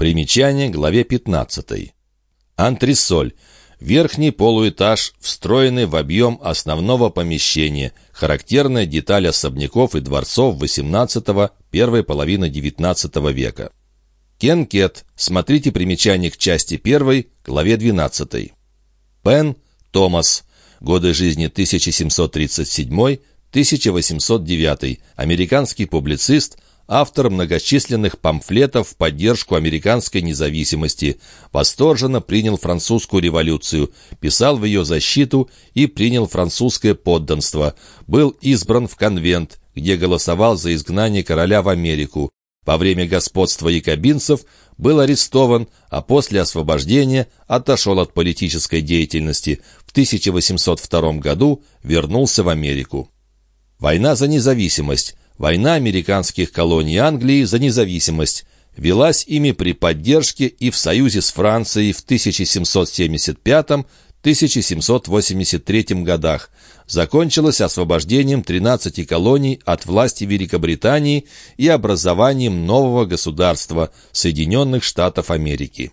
Примечание главе 15. Антресоль. Верхний полуэтаж, встроенный в объем основного помещения, характерная деталь особняков и дворцов XVIII – первой половины XIX века. Кенкет. Смотрите примечание к части 1, главе 12. Пен Томас. Годы жизни 1737-1809. Американский публицист – автор многочисленных памфлетов в поддержку американской независимости, восторженно принял французскую революцию, писал в ее защиту и принял французское подданство, был избран в конвент, где голосовал за изгнание короля в Америку. Во время господства якобинцев был арестован, а после освобождения отошел от политической деятельности. В 1802 году вернулся в Америку. Война за независимость. Война американских колоний Англии за независимость велась ими при поддержке и в союзе с Францией в 1775-1783 годах, закончилась освобождением 13 колоний от власти Великобритании и образованием нового государства Соединенных Штатов Америки.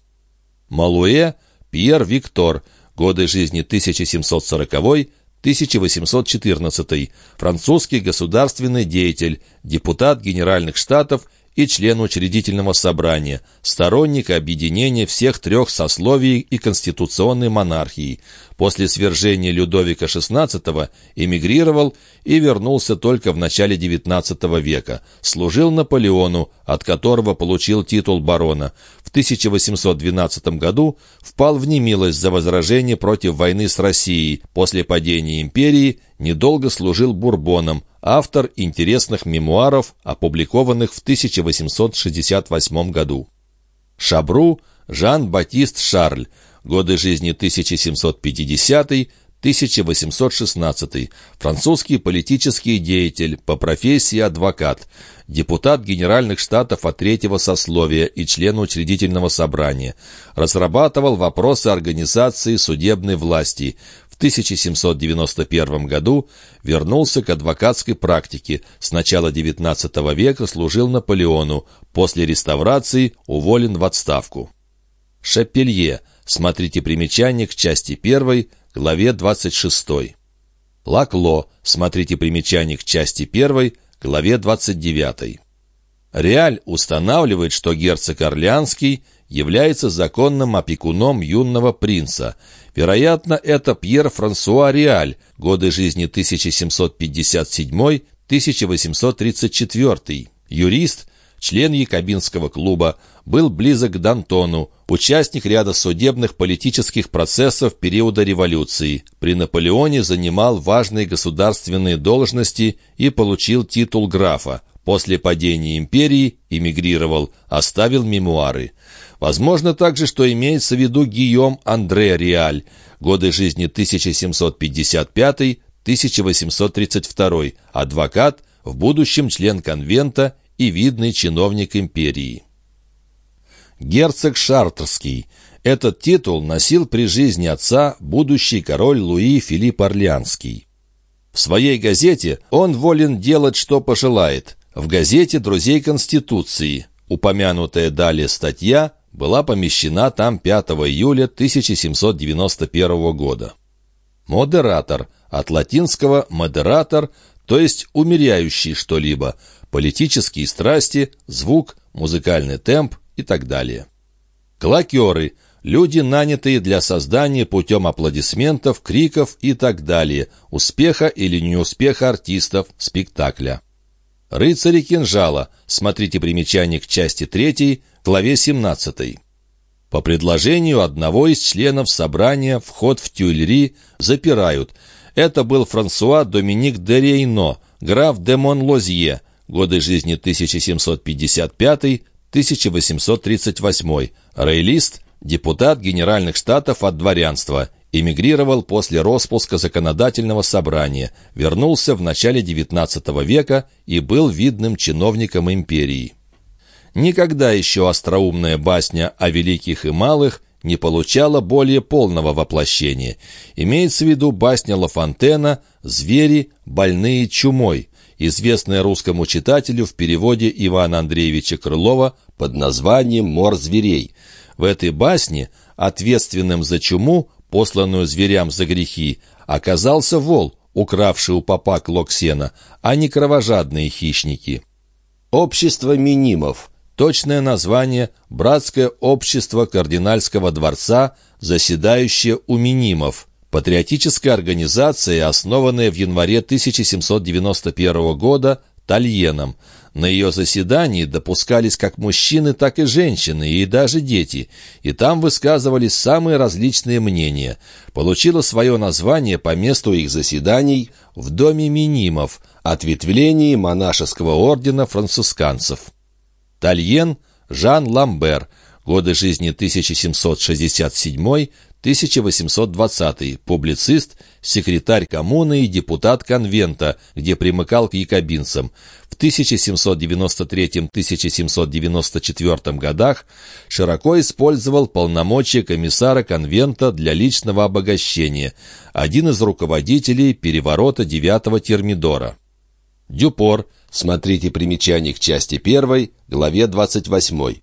Малуэ Пьер Виктор, годы жизни 1740 1814, французский государственный деятель, депутат Генеральных Штатов и член учредительного собрания, сторонник объединения всех трех сословий и конституционной монархии. После свержения Людовика XVI эмигрировал и вернулся только в начале XIX века. Служил Наполеону, от которого получил титул барона. В 1812 году впал в немилость за возражение против войны с Россией. После падения империи недолго служил Бурбоном, автор интересных мемуаров, опубликованных в 1868 году. Шабру Жан-Батист Шарль, годы жизни 1750-1816, французский политический деятель, по профессии адвокат, депутат Генеральных Штатов от третьего сословия и член учредительного собрания, разрабатывал вопросы организации судебной власти, в 1791 году вернулся к адвокатской практике. С начала XIX века служил Наполеону. После реставрации уволен в отставку. Шапелье. Смотрите примечание к части 1, главе 26. Лакло. Смотрите примечание к части 1, главе 29. Реаль устанавливает, что герцог Орлеанский является законным опекуном юного принца. Вероятно, это Пьер Франсуа Реаль, годы жизни 1757-1834. Юрист, член Якобинского клуба, был близок к Д'Антону, участник ряда судебных политических процессов периода революции. При Наполеоне занимал важные государственные должности и получил титул графа. После падения империи эмигрировал, оставил мемуары. Возможно также, что имеется в виду Гийом Андре Реаль, годы жизни 1755-1832, адвокат, в будущем член конвента и видный чиновник империи. Герцог Шартерский. Этот титул носил при жизни отца будущий король Луи Филипп Орлеанский. В своей газете он волен делать, что пожелает, в газете «Друзей Конституции». Упомянутая далее статья была помещена там 5 июля 1791 года. Модератор. От латинского «модератор», то есть умеряющий что-либо, политические страсти, звук, музыкальный темп и так далее. Клакеры – люди, нанятые для создания путем аплодисментов, криков и так далее, успеха или неуспеха артистов спектакля. Рыцари кинжала. Смотрите примечание к части 3, главе 17. По предложению одного из членов собрания вход в Тюильри запирают. Это был Франсуа Доминик де Рейно, граф де Монлозье, годы жизни 1755-1838, рейлист, депутат Генеральных Штатов от дворянства, эмигрировал после распуска законодательного собрания, вернулся в начале XIX века и был видным чиновником империи. Никогда еще остроумная басня о великих и малых не получала более полного воплощения. Имеется в виду басня Ла Фонтена «Звери, больные чумой». Известная русскому читателю в переводе Ивана Андреевича Крылова под названием «Мор зверей». В этой басне ответственным за чуму, посланную зверям за грехи, оказался вол, укравший у попа клок сена, а не кровожадные хищники. Общество минимов – точное название «Братское общество кардинальского дворца», заседающее у минимов, патриотическая организация, основанная в январе 1791 года Тальеном – на ее заседании допускались как мужчины, так и женщины, и даже дети, и там высказывались самые различные мнения. Получила свое название по месту их заседаний в Доме Минимов, ответвлении монашеского ордена францисканцев. Тальен Жан Ламбер, годы жизни 1767 1820 публицист, секретарь коммуны и депутат конвента, где примыкал к якобинцам. В 1793-1794 годах широко использовал полномочия комиссара конвента для личного обогащения, один из руководителей переворота 9 Термидора. Дюпор, смотрите примечание к части 1, главе 28.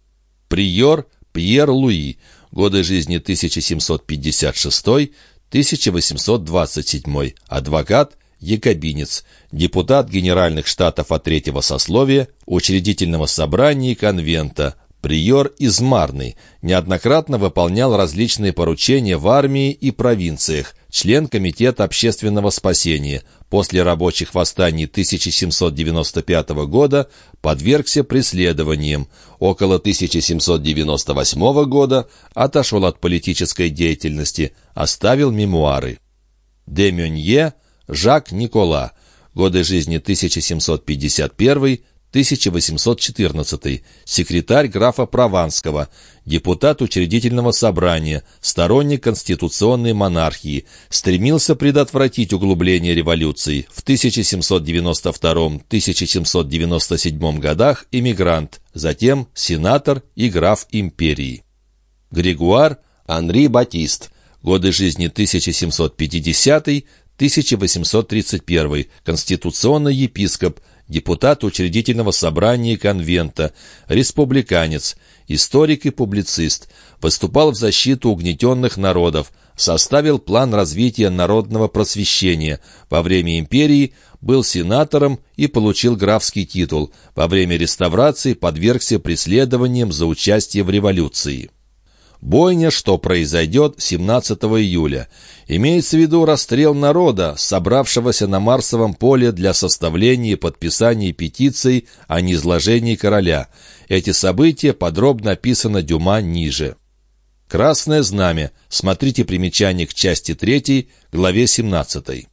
Приор Пьер Луи, годы жизни 1756-1827, адвокат, якобинец, депутат Генеральных Штатов от третьего сословия, учредительного собрания и конвента, приор из Марны, неоднократно выполнял различные поручения в армии и провинциях, член Комитета общественного спасения. После рабочих восстаний 1795 года подвергся преследованиям. Около 1798 года отошел от политической деятельности, оставил мемуары. Де Мюнье, Жак Никола. Годы жизни 1751 1814, секретарь графа Прованского, депутат учредительного собрания, сторонник конституционной монархии, стремился предотвратить углубление революции. В 1792-1797 годах эмигрант, затем сенатор и граф империи. Григуар Анри Батист, годы жизни 1750 1831, конституционный епископ, депутат учредительного собрания конвента, республиканец, историк и публицист, выступал в защиту угнетенных народов, составил план развития народного просвещения, во время империи был сенатором и получил графский титул, во время реставрации подвергся преследованиям за участие в революции. Бойня, что произойдет 17 июля. Имеется в виду расстрел народа, собравшегося на Марсовом поле для составления и подписания петиций о низложении короля. Эти события подробно описаны Дюма ниже. Красное знамя. Смотрите примечание к части 3, главе 17.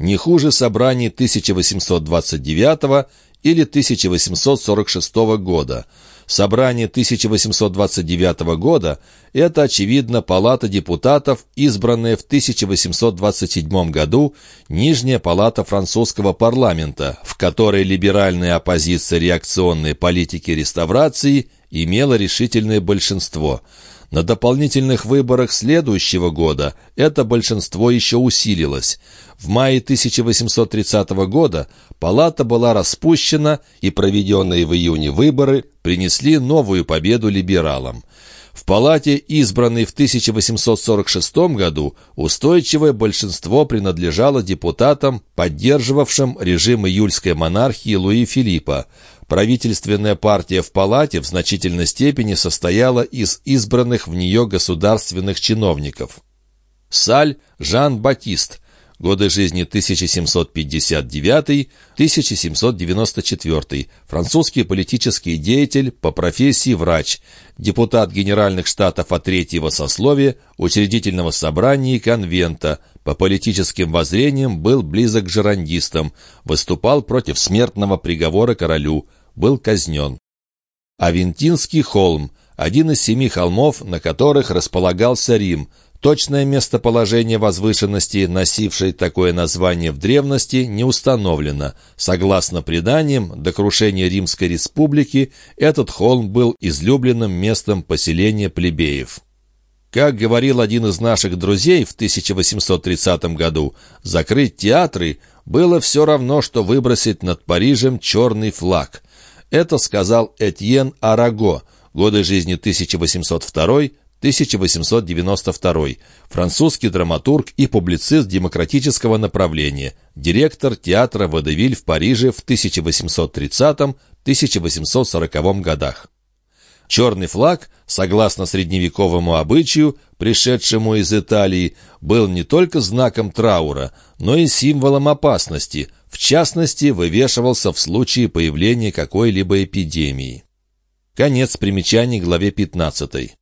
Не хуже собраний 1829 или 1846 года – Собрание 1829 года – это, очевидно, Палата депутатов, избранная в 1827 году Нижняя палата французского парламента, в которой либеральная оппозиция реакционной политики реставрации имела решительное большинство – на дополнительных выборах следующего года это большинство еще усилилось. В мае 1830 года палата была распущена, и проведенные в июне выборы принесли новую победу либералам. В палате, избранной в 1846 году, устойчивое большинство принадлежало депутатам, поддерживавшим режим июльской монархии Луи Филиппа. Правительственная партия в палате в значительной степени состояла из избранных в нее государственных чиновников. Саль Жан-Батист, годы жизни 1759-1794, французский политический деятель, по профессии врач, депутат Генеральных Штатов от третьего сословия, учредительного собрания и конвента, по политическим воззрениям был близок к жерандистам, выступал против смертного приговора королю, был казнен. Авентинский холм – один из семи холмов, на которых располагался Рим – Точное местоположение возвышенности, носившей такое название в древности, не установлено. Согласно преданиям, до крушения Римской республики этот холм был излюбленным местом поселения плебеев. Как говорил один из наших друзей в 1830 году, закрыть театры было все равно, что выбросить над Парижем черный флаг. Это сказал Этьен Араго, годы жизни 1802-1892, французский драматург и публицист демократического направления, директор театра Водевиль в Париже в 1830-1840 годах. Черный флаг, согласно средневековому обычаю, пришедшему из Италии, был не только знаком траура, но и символом опасности, в частности, вывешивался в случае появления какой-либо эпидемии. Конец примечаний главе 15.